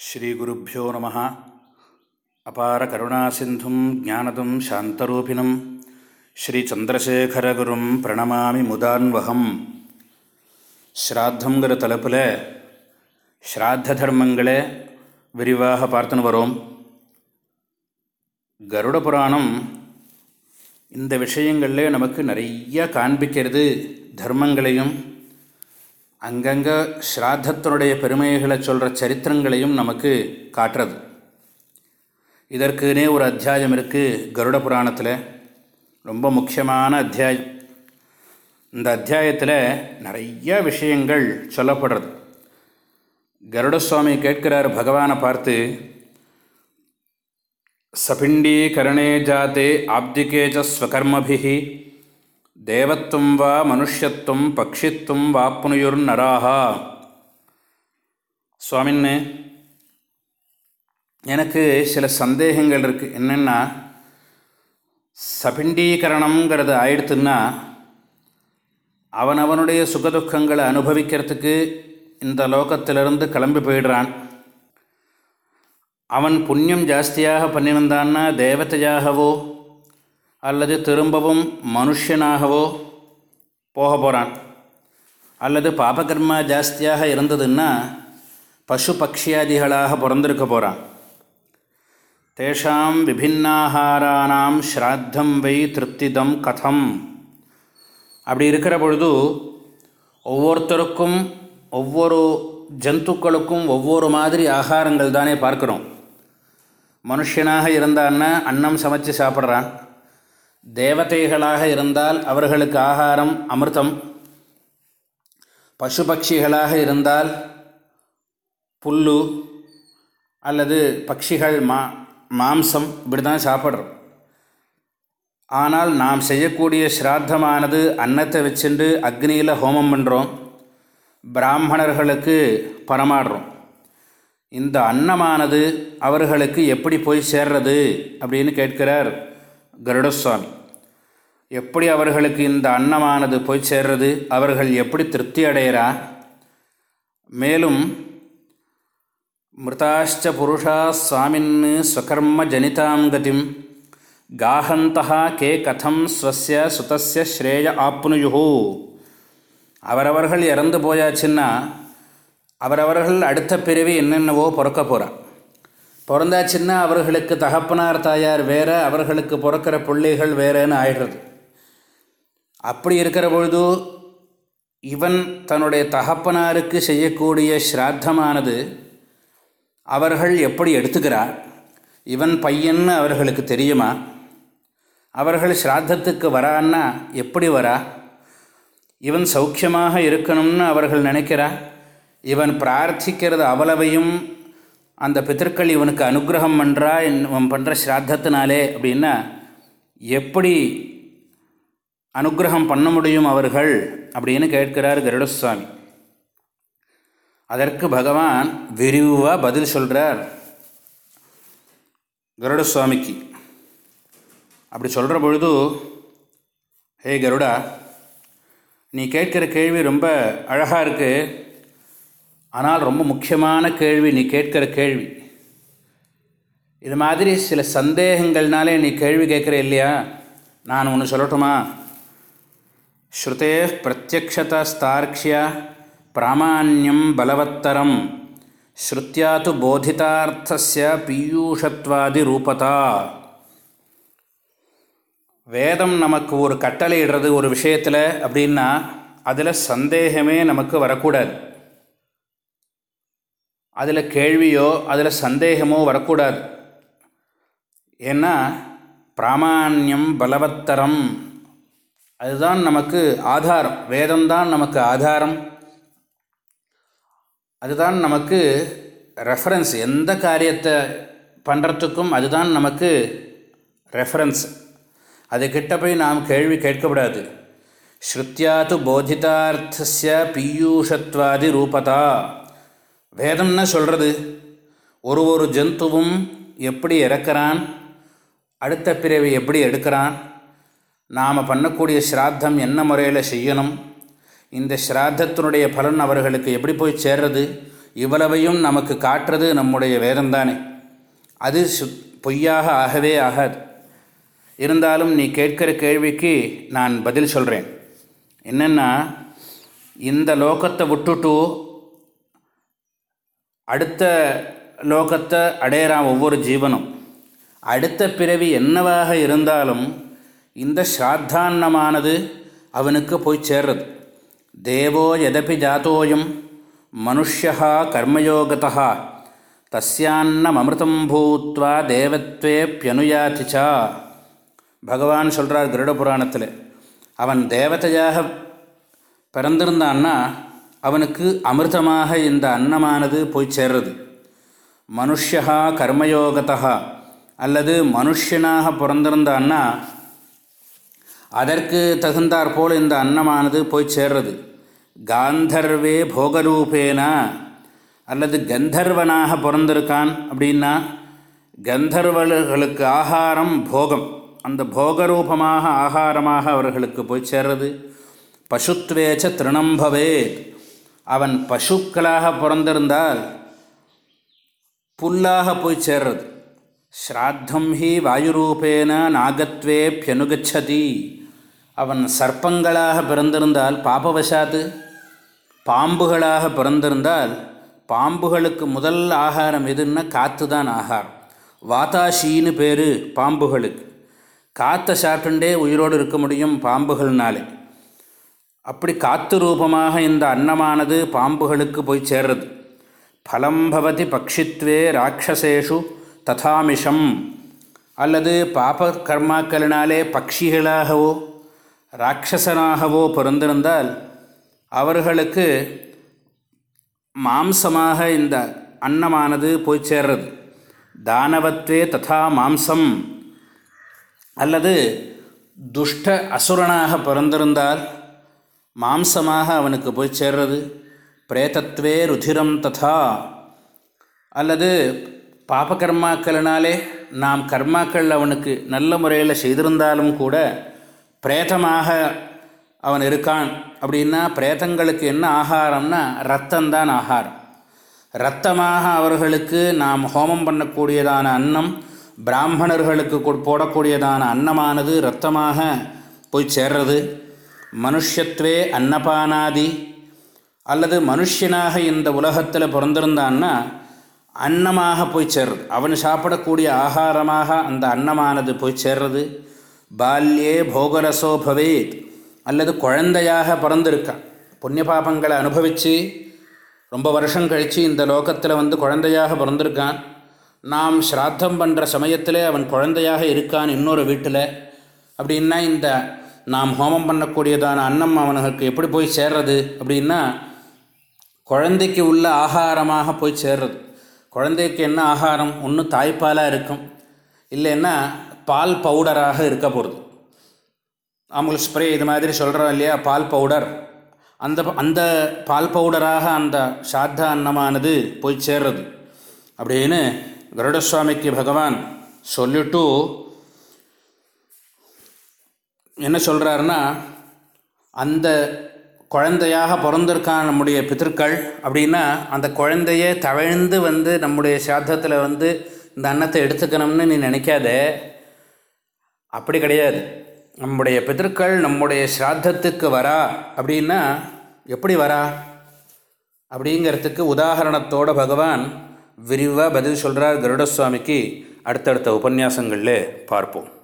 ஸ்ரீகுருப்போ நம. அபார கருணாசிந்தும் ஜானதும் சாந்தரூபிணம். ஸ்ரீச்சந்திரசேகரகுரும் பிரணமாமி முதான்வகம். ஸ்ராத்தங்கிற தலைப்பில் ஸ்ராத்த தர்மங்களை விரிவாக பார்த்துன்னு வரோம். கருட புராணம் இந்த விஷயங்களில் நமக்கு நிறைய காண்பிக்கிறது தர்மங்களையும் அங்கங்கே ஸ்ராத்தத்தினுடைய பெருமைகளை சொல்கிற சரித்திரங்களையும் நமக்கு காட்டுறது. இதற்குனே ஒரு அத்தியாயம் இருக்குது கருட புராணத்தில். ரொம்ப முக்கியமான அத்தியாயம். இந்த அத்தியாயத்தில் நிறைய விஷயங்கள் சொல்லப்படுறது. கருட சுவாமி கேட்கிறார் பகவானை பார்த்து சபிண்டி கரணே ஜாத்தே ஆப்திகே ஸ்வகர்மபிஹி தேவத்துவம் வா மனுஷத்துவம் பக்ஷித்துவம் வாப்புனுயுர் நராகா. சுவாமின்னு எனக்கு சில சந்தேகங்கள் இருக்குது என்னென்னா சபிண்டீகரணங்கிறது ஆயிடுத்துன்னா அவனவனுடைய சுகதுக்கங்களை அனுபவிக்கிறதுக்கு இந்த லோகத்திலிருந்து கிளம்பி போயிடுறான். அவன் புண்ணியம் ஜாஸ்தியாக பண்ணியிருந்தான்னா தேவத்தையாகவோ அல்லது திரும்பவும் மனுஷனாகவோ போக போகிறான் அல்லது பாபகர்மா ஜாஸ்தியாக இருந்ததுன்னா பசு பக்ஷியாதிகளாக பிறந்திருக்க போகிறான் தேஷாம் விபின்னாகாரானாம் ஸ்ராத்தம் வை திருப்திதம் கதம். அப்படி இருக்கிற பொழுது ஒவ்வொருத்தருக்கும் ஒவ்வொரு ஜந்துக்களுக்கும் ஒவ்வொரு மாதிரி ஆகாரங்கள் தானே பார்க்குறோம். மனுஷனாக இருந்தான்னா அன்னம் சமைச்சு சாப்பிட்றான். தேவதைகளாக இருந்தால் அவர்களுக்கு ஆகாரம் அமிர்தம். பசு பட்சிகளாக இருந்தால் புல்லு அல்லது பட்சிகள் மா மாம்சம் இப்படி தான் சாப்பிட்றோம். ஆனால் நாம் செய்யக்கூடிய ஸ்ராத்தமானது அன்னத்தை வச்சுண்டு அக்னியில் ஹோமம் பண்ணுறோம் பிராமணர்களுக்கு பரமாடுறோம். இந்த அன்னமானது அவர்களுக்கு எப்படி போய் சேர்றது அப்படின்னு கேட்கிறார் கருடசுவாமி. எப்படி அவர்களுக்கு இந்த அன்னமானது போய் சேர்றது? அவர்கள் எப்படி திருப்தி அடைகிறா மேலும் மிருதாச்ச புருஷா சுவாமின்னு ஸ்வகர்ம ஜனிதாம் கதிம். காஹந்தா கே கதம் ஸ்வசிய சுதசிய ஸ்ரேய ஆப்னுயுஹு. அவரவர்கள் இறந்து போயாச்சுன்னா அவரவர்கள் அடுத்த பிறவி என்னென்னவோ பிறக்க போகிறான் பிறந்தாச்சுன்னா அவர்களுக்கு தகப்பனார் தாயார் வேறு அவர்களுக்கு பிறக்கிற பிள்ளைகள் வேறேன்னு ஆயிடுறது. அப்படி இருக்கிற பொழுது இவன் தன்னுடைய தகப்பனாருக்கு செய்யக்கூடிய ஸ்ராத்தமானது அவர்கள் எப்படி எடுத்துக்கிறார்? இவன் பையன்னு அவர்களுக்கு தெரியுமா? அவர்கள் ஸ்ராத்தத்துக்கு வரான்னா எப்படி வரா? இவன் சௌக்கியமாக இருக்கணும்னு அவர்கள் நினைக்கிறா? இவன் பிரார்த்திக்கிறது அவ்வளவையும் அந்த பித்தர்கள் இவனுக்கு அனுகிரகம் பண்ணுறா இவன் பண்ணுற ஸ்ராத்தத்தினாலே அப்படின்னா எப்படி அனுகிரகம் பண்ண முடியும் அவர்கள் அப்படின்னு கேட்கிறார் கருடசுவாமி. அதற்கு பகவான் விரிவாக பதில் சொல்கிறார் கருடசுவாமிக்கு. அப்படி சொல்கிற பொழுது ஹே கருடா நீ கேட்குற கேள்வி ரொம்ப அழகாக இருக்குது ஆனால் ரொம்ப முக்கியமான கேள்வி நீ கேட்கிற கேள்வி. இது மாதிரி சில சந்தேகங்கள்னாலே நீ கேள்வி கேட்குற இல்லையா? நான் ஒன்று சொல்லட்டுமா? ஸ்ருதே பிரத்யக்ஷதார்க்ஷியா பிராமான்யம் பலவத்தரம் ஸ்ருத்தியா து போதிதார்த்தஸ்ய பீயூஷத்வாதி ரூபதா. வேதம் நமக்கு ஒரு கட்டளை இடுறது ஒரு விஷயத்தில் அப்படின்னா அதில் சந்தேகமே நமக்கு வரக்கூடாது. அதில் கேள்வியோ அதில் சந்தேகமோ வரக்கூடாது. ஏன்னா பிராமான்யம் பலவத்தரம். அதுதான் நமக்கு ஆதாரம். வேதம்தான் நமக்கு ஆதாரம். அதுதான் நமக்கு ரெஃபரன்ஸ் எந்த காரியத்தை பண்ணுறதுக்கும் அதுதான் நமக்கு ரெஃபரன்ஸ் அது போய் நாம் கேள்வி கேட்கக்கூடாது. ஸ்ருத்தியாது போதிதார்த்தஸ்ய பீயூஷத்வாதி ரூபதா. வேதம்னா சொல்கிறது ஒரு ஒரு ஜந்துவும் எப்படி இறக்கிறான் அடுத்த பிறவை எப்படி எடுக்கிறான் நாம் பண்ணக்கூடிய ஸ்ராத்தம் என்ன முறையில் செய்யணும் இந்த ஸ்ராத்தத்தினுடைய பலன் அவர்களுக்கு எப்படி போய் சேர்றது இவ்வளவையும் நமக்கு காட்டுறது நம்முடைய வேதம்தானே. அது சு பொய்யாக ஆகவே ஆகாது. இருந்தாலும் நீ கேட்கிற கேள்விக்கு நான் பதில் சொல்கிறேன் என்னென்னா இந்த லோகத்தை விட்டுட்டு அடுத்த லோகத்தை அடையிறான் ஒவ்வொரு ஜீவனும். அடுத்த பிறவி என்னவாக இருந்தாலும் இந்த ஸ்ராத்தான்னமானது அவனுக்கு போய் சேர்றது. தேவோ எதபி ஜாத்தோயம் மனுஷா கர்மயோகதா தஸ்யான்னம் அமிர்தம் பூத்வா தேவத்வேப்பியனுயாதிச்சா பகவான் சொல்கிறார் கருட புராணத்தில் அவன் தேவதையாக பிறந்திருந்தான்னா அவனுக்கு அமிர்தமாக இந்த அன்னமானது போய் சேர்றது. மனுஷா கர்மயோகத்தா அல்லது மனுஷனாக பிறந்திருந்தான்னா அதற்கு தகுந்தாற்போல் இந்த அன்னமானது போய் சேர்றது. காந்தர்வே போகரூபேனா? அல்லது கந்தர்வனாக பிறந்திருக்கான் அப்படின்னா கந்தர்வர்களுக்கு ஆகாரம் போகம். அந்த போகரூபமாக ஆகாரமாக அவர்களுக்கு போய் சேர்றது. பசுத்வேச்ச திருணம்பவேத் அவன் பசுக்களாக பிறந்திருந்தால் புல்லாக போய் சேர்றது. ஸ்ராத்தம் ஹி வாயுரூபேன நாகத்வேப்பியனுகச்சதி அவன் சர்ப்பங்களாக பிறந்திருந்தால் பாபவசாத்து. பாம்புகளாக பிறந்திருந்தால் பாம்புகளுக்கு முதல் ஆகாரம் எதுன்னா காற்று தான் ஆகாரம். வாதாஷின்னு பேர் பாம்புகளுக்கு. காற்றை சாப்பிட்டுண்டே உயிரோடு இருக்க முடியும் பாம்புகள்னாலே. அப்படி காத்து ரூபமாக இந்த அன்னமானது பாம்புகளுக்கு போய் சேர்றது. பலம் பவதி பக்ஷித்வே ராட்சசேஷு ததாமிஷம். அல்லது பாப கர்மாக்களினாலே பக்ஷிகளாகவோ ராட்சசனாகவோ பிறந்திருந்தால் அவர்களுக்கு மாம்சமாக இந்த அன்னமானது போய் சேர்றது. தானவத்வே ததா மாம்சம். அல்லது துஷ்ட அசுரனாக பிறந்திருந்தால் மாம்சமாக அவனுக்கு போய் சேர்றது. பிரேதத்வே ருதிரம் ததா. அல்லது பாபகர்மாக்களினாலே நாம் கர்மாக்கள் அவனுக்கு நல்ல முறையில் செய்திருந்தாலும் கூட பிரேதமாக அவன் இருக்கான் அப்படின்னா பிரேதங்களுக்கு என்ன ஆகாரம்னா ரத்தந்தான் ஆகாரம். இரத்தமாக அவர்களுக்கு நாம் ஹோமம் பண்ணக்கூடியதான அன்னம் பிராமணர்களுக்கு போடக்கூடியதான அன்னமானது இரத்தமாக போய் சேர்றது. மனுஷத்வே அன்னபானாதி. அல்லது மனுஷனாக இந்த உலகத்தில் பிறந்திருந்தான்னா அன்னமாக போய் சேர்றது. அவன் சாப்பிடக்கூடிய ஆகாரமாக அந்த அன்னமானது போய் சேர்றது. பால்யே போகரசோ பவேத். அல்லது குழந்தையாக பிறந்திருக்கான். புண்ணிய பாபங்களை அனுபவித்து ரொம்ப வருஷம் கழித்து இந்த லோகத்தில் வந்து குழந்தையாக பிறந்திருக்கான். நாம் ஸ்ராத்தம் பண்ணுற சமயத்தில் அவன் குழந்தையாக இருக்கான் இன்னொரு வீட்டில். அப்படின்னா இந்த நாம் ஹோமம் பண்ணக்கூடியதான அன்னம் அவனுக்கு எப்படி போய் சேர்றது அப்படின்னா குழந்தைக்கு உள்ள ஆகாரமாக போய் சேர்றது. குழந்தைக்கு என்ன ஆகாரம்? ஒன்று தாய்ப்பாலாக இருக்கும். இல்லைன்னா பால் பவுடராக இருக்க போகிறது அமுல் ஸ்ப்ரே இது மாதிரி சொல்கிறோம் இல்லையா பால் பவுடர். அந்த அந்த பால் பவுடராக அந்த சாத்த அன்னமானது போய் சேர்றது. அப்படின்னு கருடசுவாமிக்கு பகவான் சொல்லிட்டு என்ன சொல்கிறாருன்னா அந்த குழந்தையாக பிறந்திருக்கான் நம்முடைய பித்திருக்கள் அப்படின்னா அந்த குழந்தைய தவழ்ந்து வந்து நம்முடைய சாத்தத்தில் வந்து இந்த அன்னத்தை எடுத்துக்கணும்னு நீ நினைக்காத. அப்படி கிடையாது. நம்முடைய பித்திருக்கள் நம்முடைய ஸ்ராத்தத்துக்கு வரா அப்படின்னா எப்படி வரா? அப்படிங்கிறதுக்கு உதாரணத்தோட பகவான் விரிவாக பதில் சொல்கிறார் கருடசுவாமிக்கு. அடுத்தடுத்த உபன்யாசங்களில் பார்ப்போம்.